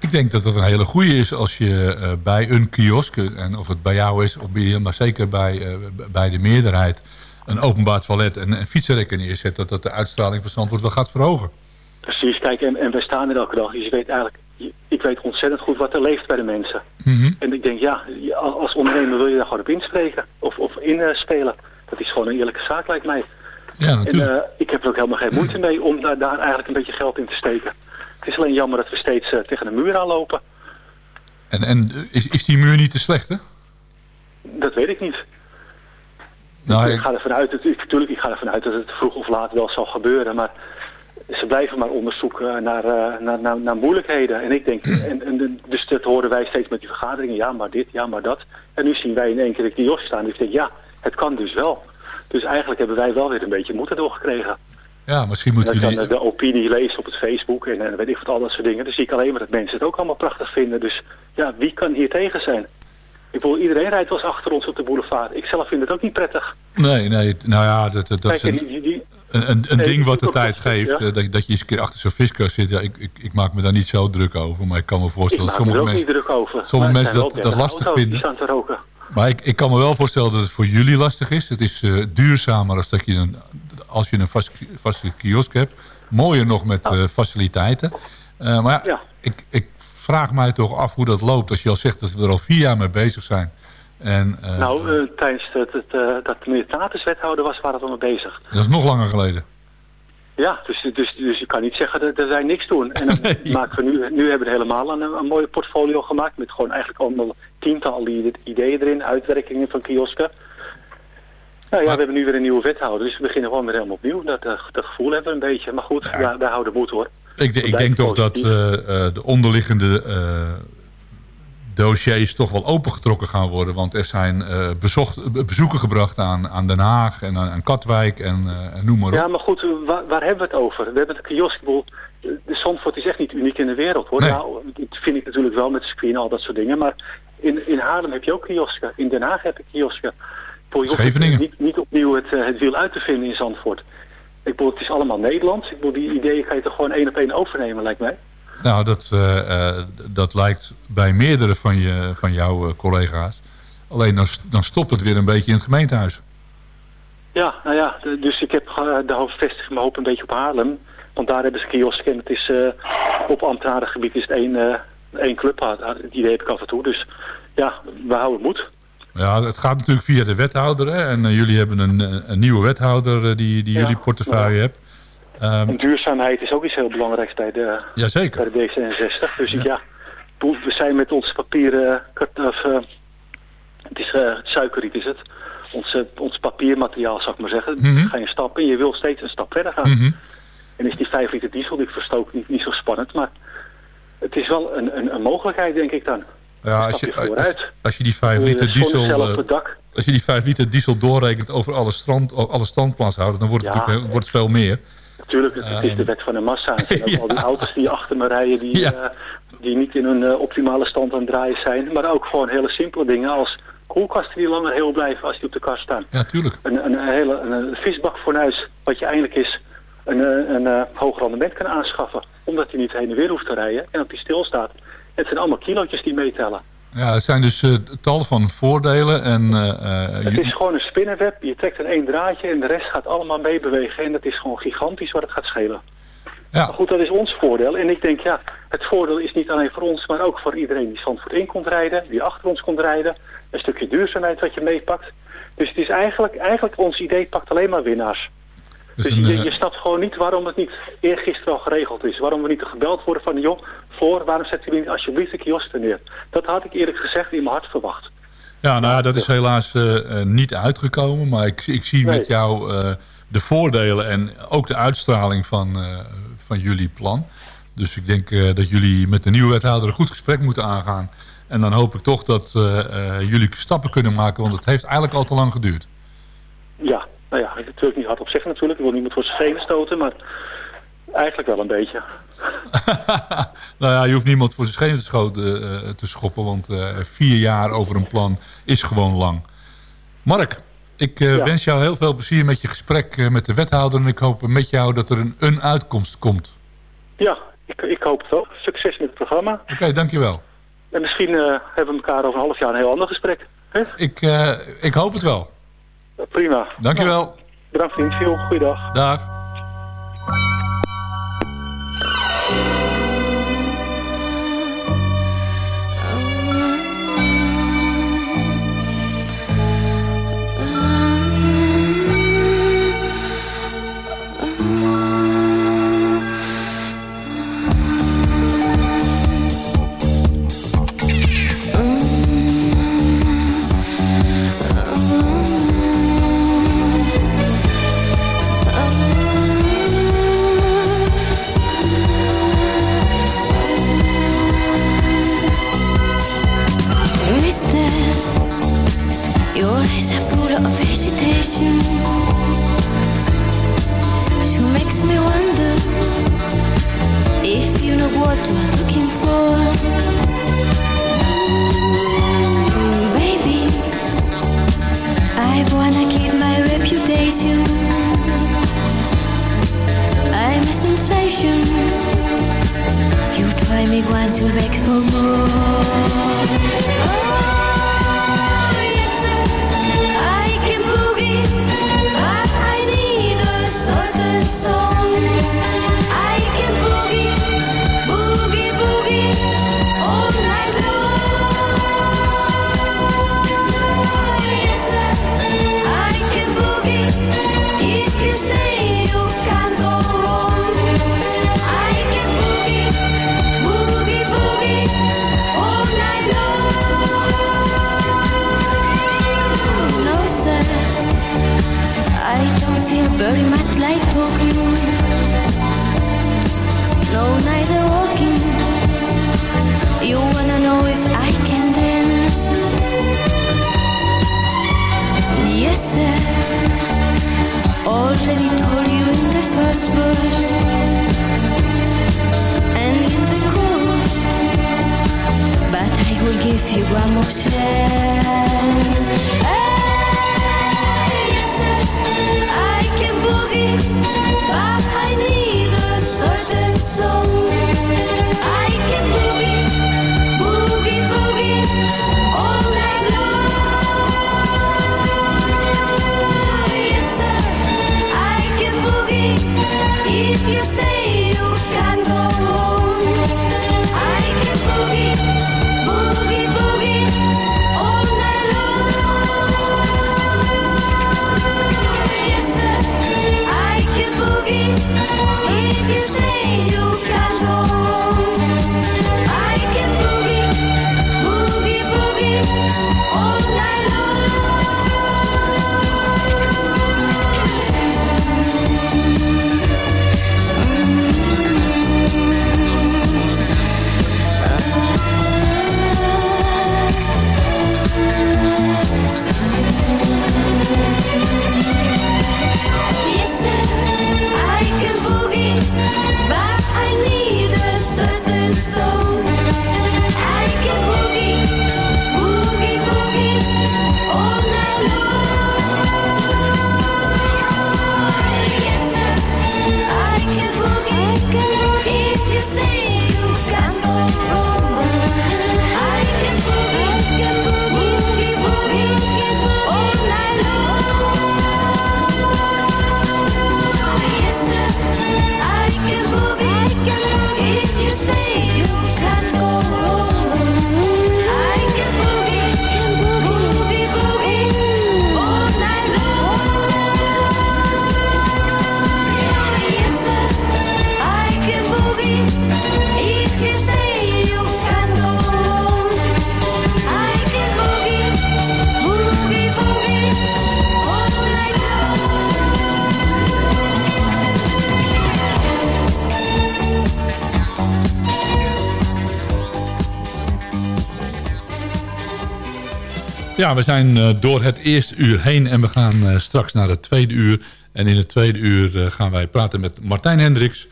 Ik denk dat dat een hele goede is als je eh, bij een kiosk, eh, en of het bij jou is, of bij, maar zeker bij, eh, bij de meerderheid, een openbaar toilet en een fietsenrekken neerzet, dat dat de uitstraling van Zandvoort wel gaat verhogen. Precies, kijk, en, en wij staan er elke dag. Dus je weet eigenlijk, ik weet ontzettend goed wat er leeft bij de mensen. Mhm. En ik denk, ja, als ondernemer wil je daar gewoon op inspreken of, of inspelen. Dat is gewoon een eerlijke zaak, lijkt mij. Ja, natuurlijk. En eh, ik heb er ook helemaal geen moeite mee om daar, daar eigenlijk een beetje geld in te steken. Het is alleen jammer dat we steeds eh, tegen de muur aanlopen. En, en eh, is, is die muur niet te slecht, hè? Dat weet ik niet. Nou, ik ga ervan uit, dat, ik, natuurlijk, ik ga ervan uit dat het vroeg of laat wel zal gebeuren. Maar ze blijven maar onderzoeken naar, naar, naar, naar moeilijkheden. En ik denk, en, en, dus dat horen wij steeds met die vergaderingen. Ja, maar dit, ja, maar dat. En nu zien wij in één keer de kiosk staan. Dus ik denk, ja, het kan dus wel. Dus eigenlijk hebben wij wel weer een beetje moed erdoor gekregen. Ja, misschien En moeten ik dan eh, de opinie lees op het Facebook en, en weet ik wat, al dat soort dingen. Dan zie ik alleen maar dat mensen het ook allemaal prachtig vinden. Dus ja, wie kan hier tegen zijn? Ik bedoel, iedereen rijdt wel eens achter ons op de boulevard. Ik zelf vind het ook niet prettig. Nee, nee, nou ja, dat, dat, is een, die, die, een, een, een Nee, ding wat de tijd geeft. ja. eh, Dat, dat je eens een keer achter zo'n viskast zit. Ja, ik, ik, ik maak me daar niet zo druk over. Maar ik kan me ik voorstellen maak dat me er sommige ook niet mensen... druk over. sommige mensen dat- dat 30 lastig vinden. Die staan te roken. Maar ik, ik kan me wel voorstellen dat het voor jullie lastig is. Het is eh, duurzamer als, dat je een, als je een vast, vaste kiosk hebt. Mooier nog met eh, faciliteiten. Eh, maar ja, Ik, ik vraag mij toch af hoe dat loopt. Als je al zegt dat we er al vier jaar mee bezig zijn. En, nou, tijdens het, het, dat Tatus wethouder was, waren we mee bezig. dat is nog langer geleden. Ja, dus, dus, dus je kan niet zeggen dat, dat wij niks doen. En dan maken we nu, nu hebben we helemaal een, een mooie portfolio gemaakt met gewoon eigenlijk allemaal tientallen ide- ideeën erin, uitwerkingen van kiosken. Nou ja, we hebben nu weer een nieuwe wethouder, dus we beginnen gewoon weer helemaal opnieuw. Dat, eh, dat gevoel hebben we een beetje. Maar goed, wij, wij houden moed hoor. Ik, We ik denk toch dat eh, eh, de onderliggende dossiers toch wel opengetrokken gaan worden. Want er zijn eh, bezocht, be- bezoeken gebracht aan, aan Den Haag en aan, aan Katwijk en, eh, en noem maar op. Ja, maar goed, eh, waar, waar hebben we het over? We hebben een kiosk. Eh, de Zandvoort is echt niet uniek in de wereld hoor. Nee. Nou, dat vind ik natuurlijk wel met screen en al dat soort dingen. Maar in, in Haarlem heb je ook kiosken. In Den Haag heb kiosken. Je hoeft Scheveningen. niet, niet opnieuw het, eh, het wiel uit te vinden in Zandvoort. Ik bedoel, het is allemaal Nederlands. Ik bedoel, die ideeën kan je toch gewoon één op één overnemen, lijkt mij. Nou, dat, eh, eh, dat lijkt bij meerdere van, je, van jouw eh, collega's. Alleen dan, dan stopt het weer een beetje in het gemeentehuis. Ja, nou ja, dus ik heb eh, de hoofd vestig mijn hoop een beetje op Haarlem. Want daar hebben ze kiosken en het is op ambtenarengebied is het één, eh, één club. Het idee heb ik af en toe. Dus ja, we houden moed. Ja, het gaat natuurlijk via de wethouder. Hè? En jullie hebben een, een nieuwe wethouder die, die Ja. jullie portefeuille hebt. Ehm, En duurzaamheid is ook iets heel belangrijks bij de, Jazeker. bij de D66. Dus ik, ja, we zijn met ons papieren, of, eh, het is eh, suikerriet is het, ons, eh, ons papiermateriaal zou ik maar zeggen. Mhm. Ga je een stap in, je wil steeds een stap verder gaan. Mhm. En is die 5 liter diesel die ik verstook niet, niet zo spannend, maar het is wel een, een, een mogelijkheid denk ik dan. Ja, als je, als, als je die 5 Eh, liter diesel... Als je die 5 liter diesel doorrekent over alle, strand, alle standplaatshouden... dan wordt het, Ja. natuurlijk, wordt het veel meer. Natuurlijk, het, is de wet van de massa. Zijn ook al die auto's die achter me rijden die, Ja. eh, die niet in hun eh, optimale stand aan het draaien zijn. Maar ook gewoon hele simpele dingen als koelkasten die langer heel blijven als die op de kast staan. Ja, tuurlijk. Een, een, hele een, een visbakfornuis, wat je eindelijk is een, eh, een, eh, hoog rendement kan aanschaffen. Omdat hij niet heen en weer hoeft te rijden en dat hij stilstaat. Het zijn allemaal kilootjes die meetellen. Ja, het zijn dus eh, tal van voordelen. En, eh, eh, Het is gewoon een spinnenweb. Je trekt een één draadje en de rest gaat allemaal meebewegen. En dat is gewoon gigantisch wat het gaat schelen. Ja. Maar goed, dat is ons voordeel. En ik denk, ja, het voordeel is niet alleen voor ons, maar ook voor iedereen die Zandvoort in komt rijden, die achter ons komt rijden. Een stukje duurzaamheid wat je meepakt. Dus het is eigenlijk, eigenlijk ons idee pakt alleen maar winnaars. Dus Dus een, je, eh, je snapt gewoon niet waarom het niet eergisteren al geregeld is. Waarom we niet gebeld worden van, joh, voor, waarom zetten jullie niet alsjeblieft de kiosk er neer? Dat had ik eerlijk gezegd in mijn hart verwacht. Ja, nou ja, dat is helaas eh, eh, niet uitgekomen. Maar ik, ik zie met jou de voordelen en ook de uitstraling van, van jullie plan. Dus ik denk dat jullie met de nieuwe wethouder een goed gesprek moeten aangaan. En dan hoop ik toch dat jullie stappen kunnen maken. Want het heeft eigenlijk al te lang geduurd. Ja, nou ja, ik wil natuurlijk niet hard op zeggen natuurlijk. Ik wil niemand voor zijn schenen stoten, maar eigenlijk wel een beetje. Nou ja, je hoeft niemand voor zijn schenen te, schoten, eh, te schoppen. Want eh, vier jaar over een plan is gewoon lang. Mark, ik eh, Ja. wens jou heel veel plezier met je gesprek met de wethouder. En ik hoop met jou dat er een, een uitkomst komt. Ja, ik, ik hoop het ook. Succes met het programma. Oké, dankjewel. En misschien hebben we elkaar over een half jaar een heel ander gesprek. Hè? Ik, ik hoop het wel. Prima. Dankjewel. Nou, bedankt interview. Goeiedag. Dag. you We zijn eh, door het eerste uur heen en we gaan eh, straks naar het tweede uur. En in het tweede uur eh, gaan wij praten met Martijn Hendricks...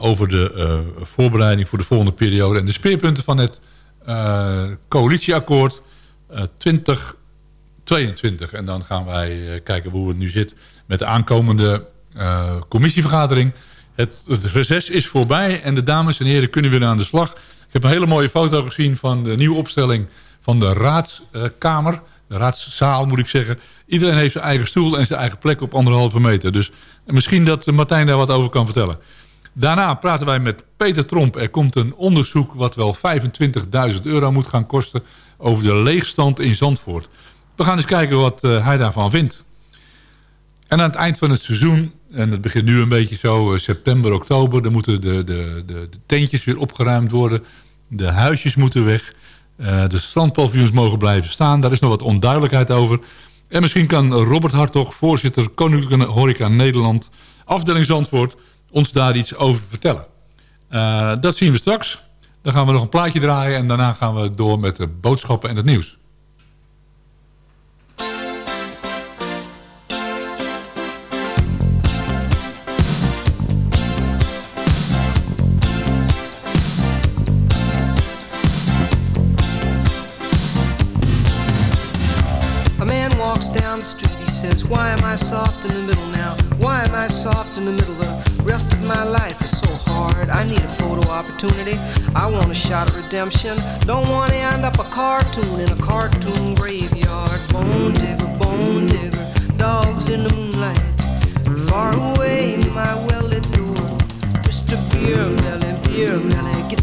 over de voorbereiding voor de volgende periode... en de speerpunten van het coalitieakkoord eh 20 22. En dan gaan wij kijken hoe het nu zit met de aankomende commissievergadering. Het, het reces is voorbij en de dames en heren kunnen weer aan de slag. Ik heb een hele mooie foto gezien van de nieuwe opstelling van de raadskamer. De raadszaal moet ik zeggen. Iedereen heeft zijn eigen stoel en zijn eigen plek op anderhalve meter. Dus misschien dat Martijn daar wat over kan vertellen. Daarna praten wij met Peter Tromp. Er komt een onderzoek wat wel 25.000 euro moet gaan kosten... over de leegstand in Zandvoort. We gaan eens kijken wat eh, hij daarvan vindt. En aan het eind van het seizoen, en het begint nu een beetje zo, eh, september, oktober... dan moeten de, de, de, de tentjes weer opgeruimd worden. De huisjes moeten weg. Eh, de strandpaviljoens mogen blijven staan. Daar is nog wat onduidelijkheid over. En misschien kan Robert Hartog, voorzitter Koninklijke Horeca Nederland... afdeling ons daar iets over vertellen. Eh, dat zien we straks. Dan gaan we nog een plaatje draaien... en daarna gaan we door met de boodschappen en het nieuws. Says, Why am I soft in the middle now? Why am I soft in the middle? The rest of my life is so hard. I need a photo opportunity. I want a shot of redemption. Don't want to end up a cartoon in a cartoon graveyard. Bone digger, bone digger, dogs in the moonlight. Far away, my well lit door. Mr. Beer Melly, Beer Melly,